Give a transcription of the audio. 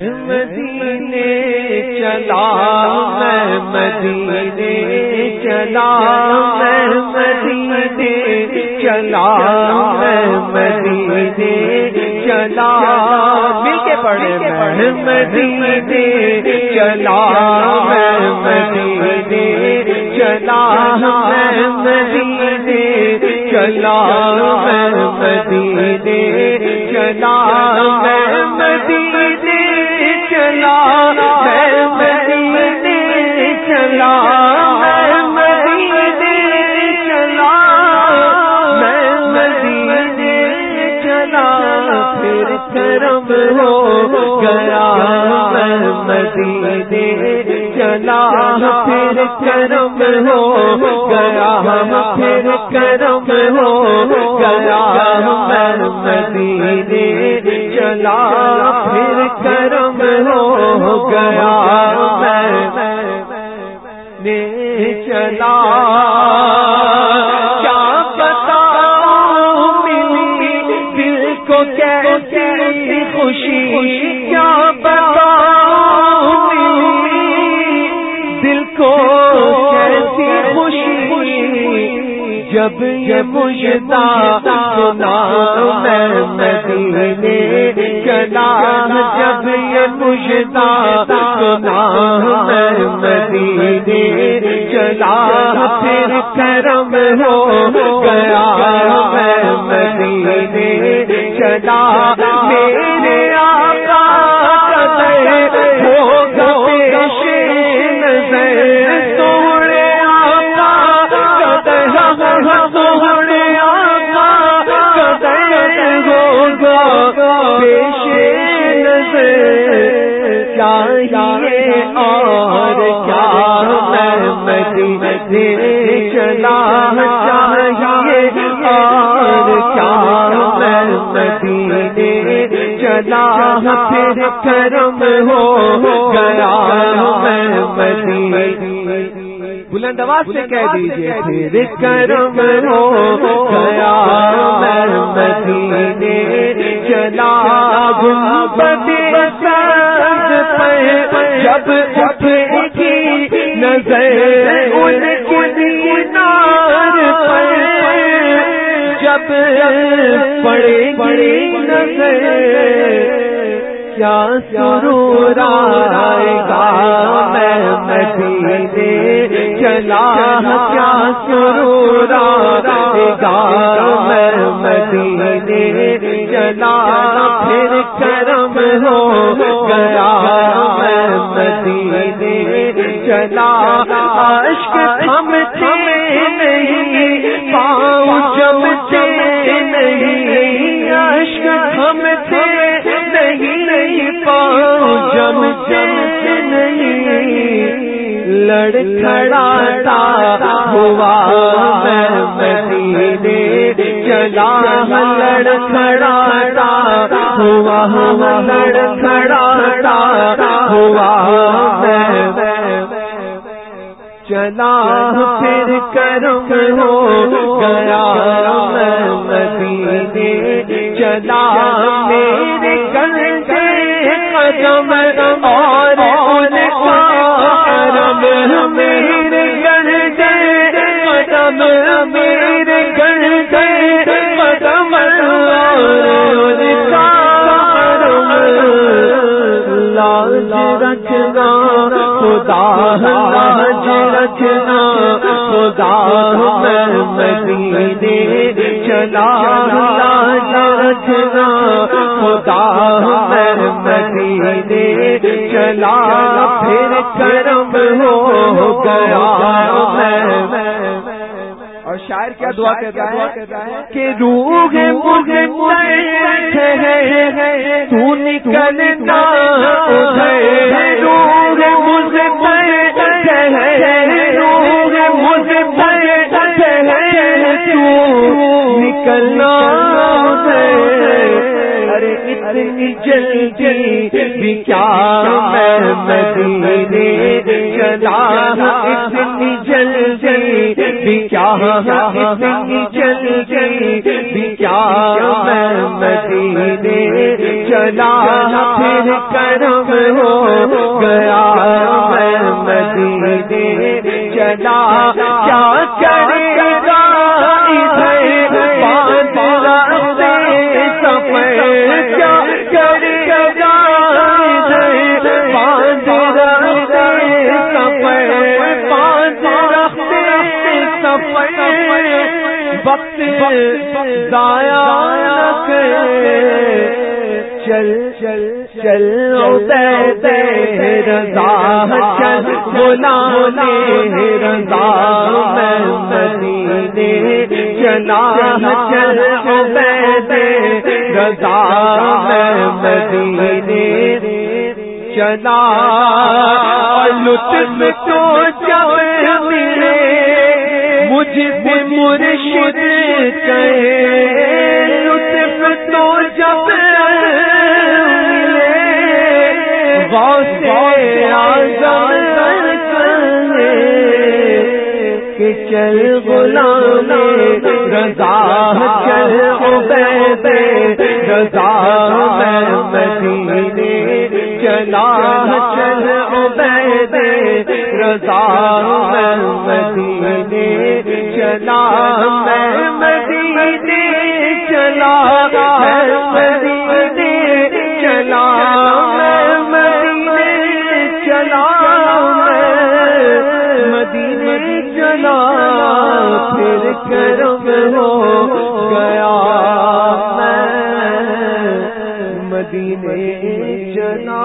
مدینے چلا میں مدینے چلا میں مدینے چلا میں مدینے چلا مل کے پڑھے میں مدینے چلا میں مدینے چلا میں مدینے چلا میں کرم ہو، گیا مدینے چلا ہاں، پھر کرم ہو، گیا پھر کرم ہو، گیا مدینے چلا پھر کرم ہو، گیا میں چلا ہاں، خوشی، کیا پتا دل کو کیسی خوشی جب یہ مجھتا سنا میں مدینے چلا جب یہ مجھتا سنا میں مدینے چلا چاہیے اور کیا میں مدینے چلا چاہیے؟ اور کیا میں مدینے چلا پھر کرم ہو؟ گیا میں مدینے بلند آواز سے کہہ دیجیے پھر کرم ہو؟ گیا میں مدینے چلا گنبد جب اٹھے نظر ان کی دینار پر جب پڑے پڑے نظر۔ کیا سرور آئے گا میں چلا کیا سرور گا میں مدینے چلا پھر کرم ہو گیا میں مدینے چلا عشق ہم تھے نہیں، پاؤں جمتے نہیں، عشق ہم تھے نہیں، پاؤں جمتے نہیں لڑ ہوا میں مدینے چلا لڑ ہوا لڑ کھڑا ہوا میں چلا پھر کرم ہو گیا میں مدینے چلا میرے گلے قدم خدا لاج جی رکھنا، خدا میں مدینے چلا لاج جی رکھنا، خدا میں مدینے چلا پھر کرم ہو گیا۔ میں اور شاعر کیا دعا کہتا ہے؟ کہ روح مجھے ہے تو نکلنا ادھر روح نکلنا ارے اتنی جلدی بھی کیا میں مدینے چلا اتنی جلدی بھی کیا اتنی جلدی بھی کیا میں مدینے چلا پھر کرم ہو گیا۔ مدینے کیا کرے گا وقت ضائع چل چل چل رضا چل بولا رضا میں مدینے چلا چل رضا میں مدینے چلا لطف تو جب ملے، مجھ سے مرشد کہے چل غلام رضا چل عبید رضا مدینے چلا چل عبید رضا مدینے چلا میں مدینے چلا مدینے پھر کرم ہو گیا میں مدینے جنا